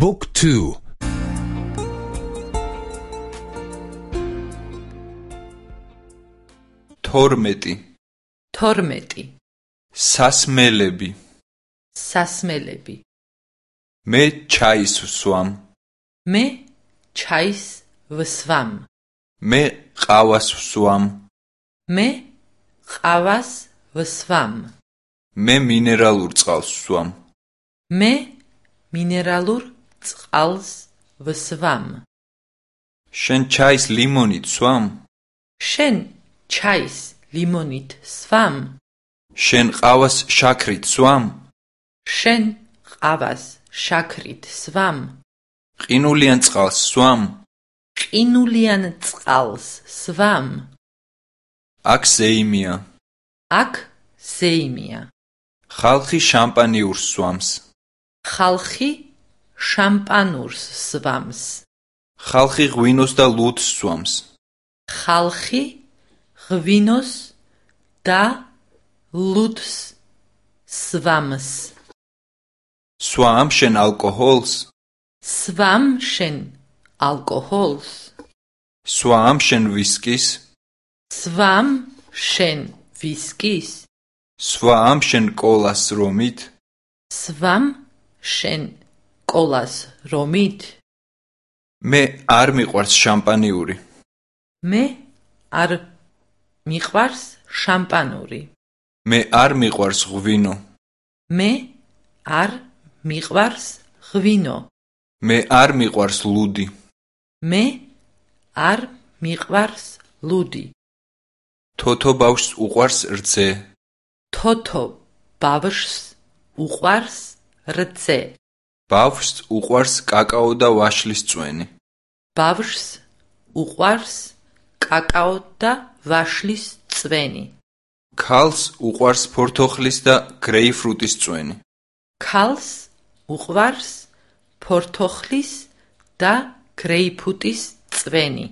Book 2 თორმეტი. თორმეტი. სასმელები. სასმელები. მე ჩაის ვსვამ. მე ჩაის ვსვამ. მე ყავას ვსვამ. მე ყავას ვსვამ. მე მინერალურ წყალს ვსვამ. მე მინერალურ წყალს ვსვამ. შენ ჩაის ლიმონით ვსვამ შენ ჩაის ლიმონით სვამ. შენ ყავას შაქრით ვსვამ შენ ყავას შაქრით სვამ. ყინულიან წყალს ვსვამ ყინულიან წყალს სვამ. აქ ზეიმია. აქ ზეიმია. ხალხი შამპანიურს სვამს. ხალხი შამპანურს სვამს. ხალხი ღვინოს და ლუდს სვამს. ხალხი ღვინოს და ლუდს სვამს. სვამ შენ ალკოჰოლს. სვამ შენ ალკოჰოლს. სვამ შენ ვისკის. სვამ შენ ვისკის. სვამ შენ კოლას რომით. სვამ შენ კოლას რომით? მე არ მიყვარს შამპანიური. მე არ მიყვარს შამპანური. მე არ მიყვარს ღვინო. მე არ მიყვარს ღვინო. მე არ მიყვარს ლუდი. მე არ მიყვარს ლუდი. თოთო ბავშვს უყვარს რძე. თოთო ბავშვს უყვარს რძე ბავშვს უყვარს კაკაო და ვაშლის წვენი. ბავშვს უყვარს კაკაო და ვაშლის წვენი. ქალს უყვარს ფორთოხლის და გრეიფრუტის წვენი. ქალს უყვარს ფორთოხლის და გრეიფუტის წვენი